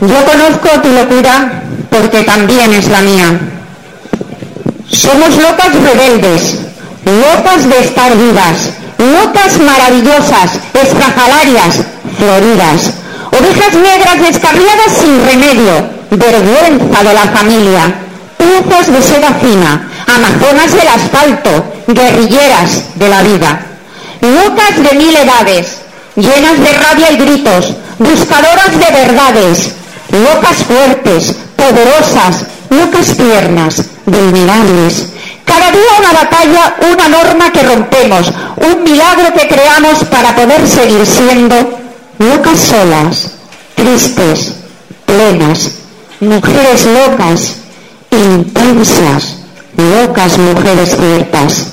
Yo conozco tu locura porque también es la mía. Somos locas rebeldes, locas de estar vivas, locas maravillosas, estrafalarias, floridas, ovejas negras descarriadas sin remedio, vergüenza de la familia, piezas de seda fina, amazonas del asfalto, guerrilleras de la vida, locas de mil edades, llenas de rabia y gritos, buscadoras de verdades, locas fuertes, poderosas, locas tiernas, vulnerables. Cada día una batalla, una norma que rompemos, un milagro que creamos para poder seguir siendo locas solas, tristes, plenas, mujeres locas, intensas, locas mujeres ciertas.